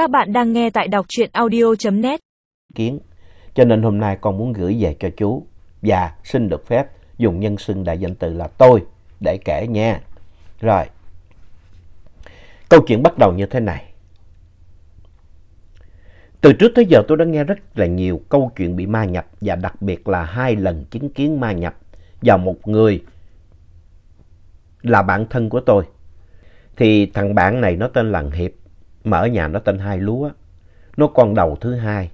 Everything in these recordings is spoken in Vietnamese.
Các bạn đang nghe tại đọc truyện audio.net. Kiến. Cho nên hôm nay con muốn gửi về cho chú và xin được phép dùng nhân xưng đại danh từ là tôi để kể nha. Rồi. Câu chuyện bắt đầu như thế này. Từ trước tới giờ tôi đã nghe rất là nhiều câu chuyện bị ma nhập và đặc biệt là hai lần chứng kiến ma nhập vào một người là bạn thân của tôi. Thì thằng bạn này nó tên là Hiệp, mà ở nhà nó tên Hai Lúa. Nó con đầu thứ hai.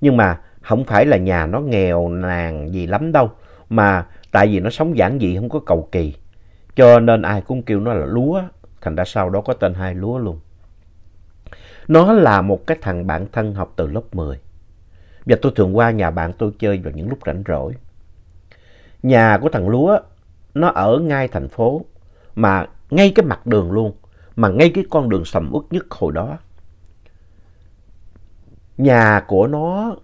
Nhưng mà không phải là nhà nó nghèo nàn gì lắm đâu, mà tại vì nó sống giản dị không có cầu kỳ. Cho nên ai cũng kêu nó là Lúa, thành ra sau đó có tên Hai Lúa luôn. Nó là một cái thằng bạn thân học từ lớp 10. Và tôi thường qua nhà bạn tôi chơi vào những lúc rảnh rỗi. Nhà của thằng Lúa, nó ở ngay thành phố, mà ngay cái mặt đường luôn, mà ngay cái con đường sầm uất nhất hồi đó. Nhà của nó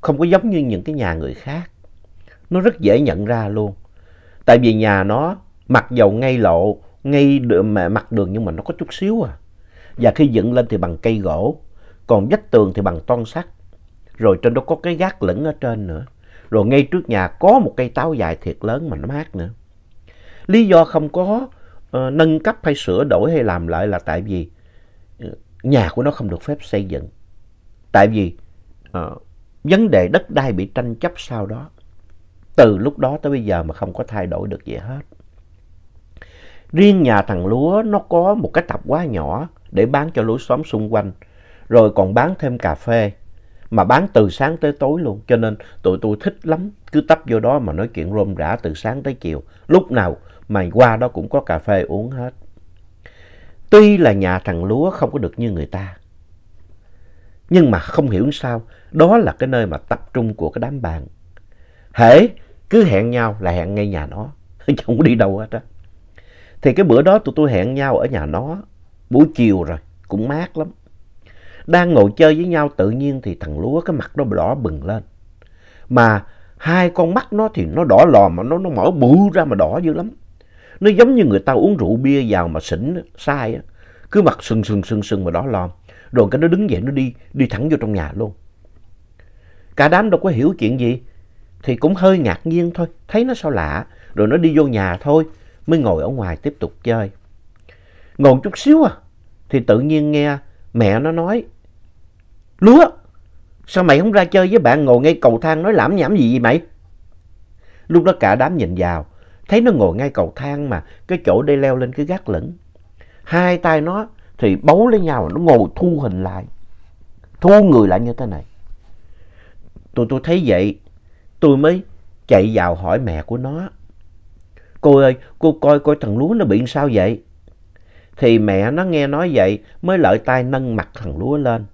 không có giống như những cái nhà người khác. Nó rất dễ nhận ra luôn. Tại vì nhà nó mặc dầu ngay lộ, ngay mặt đường nhưng mà nó có chút xíu à. Và khi dựng lên thì bằng cây gỗ, còn vách tường thì bằng ton sắt. Rồi trên đó có cái gác lửng ở trên nữa. Rồi ngay trước nhà có một cây táo dài thiệt lớn mà nó mát nữa. Lý do không có uh, nâng cấp hay sửa đổi hay làm lại là tại vì ờ, nhà của nó không được phép xây dựng. Tại vì uh, vấn đề đất đai bị tranh chấp sau đó. Từ lúc đó tới bây giờ mà không có thay đổi được gì hết. Riêng nhà thằng Lúa nó có một cái tập quá nhỏ để bán cho lối xóm xung quanh. Rồi còn bán thêm cà phê. Mà bán từ sáng tới tối luôn. Cho nên tụi tôi thích lắm. Cứ tấp vô đó mà nói chuyện rôm rã từ sáng tới chiều. Lúc nào mày qua đó cũng có cà phê uống hết. Tuy là nhà thằng Lúa không có được như người ta. Nhưng mà không hiểu sao. Đó là cái nơi mà tập trung của cái đám bạn. Hễ cứ hẹn nhau là hẹn ngay nhà nó. Không có đi đâu hết á. Thì cái bữa đó tụi tôi hẹn nhau ở nhà nó. Buổi chiều rồi, cũng mát lắm. Đang ngồi chơi với nhau tự nhiên thì thằng Lúa cái mặt nó đỏ bừng lên. Mà hai con mắt nó thì nó đỏ lò mà nó, nó mở bự ra mà đỏ dữ lắm. Nó giống như người ta uống rượu bia vào mà xỉn, sai á. Cứ mặt sưng sưng sưng sưng mà đó lòm. Rồi cái nó đứng dậy nó đi, đi thẳng vô trong nhà luôn. Cả đám đâu có hiểu chuyện gì. Thì cũng hơi ngạc nhiên thôi, thấy nó sao lạ. Rồi nó đi vô nhà thôi, mới ngồi ở ngoài tiếp tục chơi. Ngồi chút xíu à, thì tự nhiên nghe mẹ nó nói, Lúa, sao mày không ra chơi với bạn ngồi ngay cầu thang nói lãm nhảm gì vậy mày? Lúc đó cả đám nhìn vào, thấy nó ngồi ngay cầu thang mà cái chỗ đây leo lên cái gác lửng. Hai tay nó thì bấu lấy nhau, nó ngồi thu hình lại. Thu người lại như thế này. tôi tôi thấy vậy, tôi mới chạy vào hỏi mẹ của nó. Cô ơi, cô coi coi thằng Lúa nó bị sao vậy? Thì mẹ nó nghe nói vậy mới lợi tay nâng mặt thằng Lúa lên.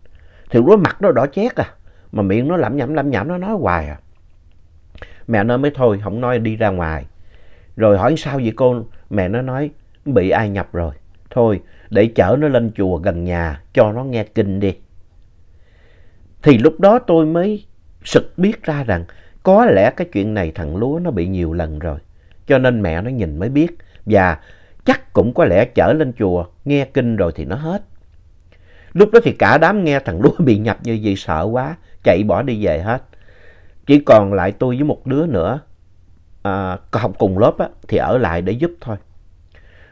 Thì Lúa mặt nó đỏ chét à, mà miệng nó lẩm nhẩm lẩm nhẩm nó nói hoài à. Mẹ nó mới thôi, không nói đi ra ngoài. Rồi hỏi sao vậy cô? Mẹ nó nói bị ai nhập rồi. Thôi, để chở nó lên chùa gần nhà cho nó nghe kinh đi. Thì lúc đó tôi mới sực biết ra rằng có lẽ cái chuyện này thằng Lúa nó bị nhiều lần rồi. Cho nên mẹ nó nhìn mới biết. Và chắc cũng có lẽ chở lên chùa nghe kinh rồi thì nó hết. Lúc đó thì cả đám nghe thằng Lúa bị nhập như vậy sợ quá, chạy bỏ đi về hết. Chỉ còn lại tôi với một đứa nữa, à, học cùng lớp á, thì ở lại để giúp thôi.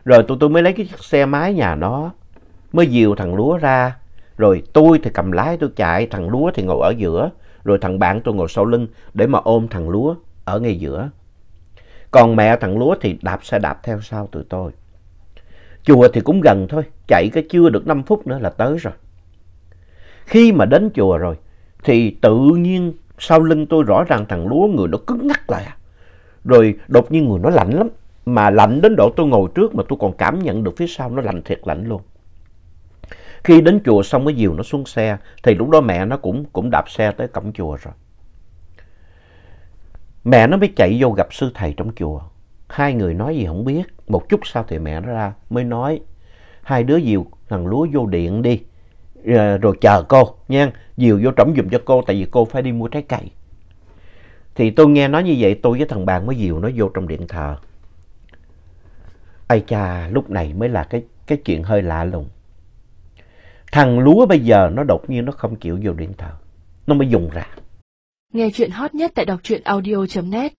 Rồi tụi tôi mới lấy cái xe máy nhà nó, mới dìu thằng Lúa ra. Rồi tôi thì cầm lái tôi chạy, thằng Lúa thì ngồi ở giữa. Rồi thằng bạn tôi ngồi sau lưng để mà ôm thằng Lúa ở ngay giữa. Còn mẹ thằng Lúa thì đạp xe đạp theo sau tụi tôi. Chùa thì cũng gần thôi, chạy cái chưa được 5 phút nữa là tới rồi. Khi mà đến chùa rồi, thì tự nhiên sau lưng tôi rõ ràng thằng Lúa người nó cứng ngắc lại. À. Rồi đột nhiên người nó lạnh lắm, mà lạnh đến độ tôi ngồi trước mà tôi còn cảm nhận được phía sau nó lạnh thiệt lạnh luôn. Khi đến chùa xong mới dìu nó xuống xe, thì lúc đó mẹ nó cũng, cũng đạp xe tới cổng chùa rồi. Mẹ nó mới chạy vô gặp sư thầy trong chùa. Hai người nói gì không biết. Một chút sau thì mẹ nó ra mới nói. Hai đứa dìu thằng Lúa vô điện đi. Ờ, rồi, chờ cô nha. Dìu vô trống giùm cho cô tại vì cô phải đi mua trái cây. Thì tôi nghe nói như vậy tôi với thằng bạn mới dìu nó vô trong điện thờ. Ây cha lúc này mới là cái, cái chuyện hơi lạ lùng. Thằng lúa bây giờ nó đột nhiên nó không chịu vô điện thờ. Nó mới dùng ra. Nghe chuyện hot nhất tại đọc truyện audio.net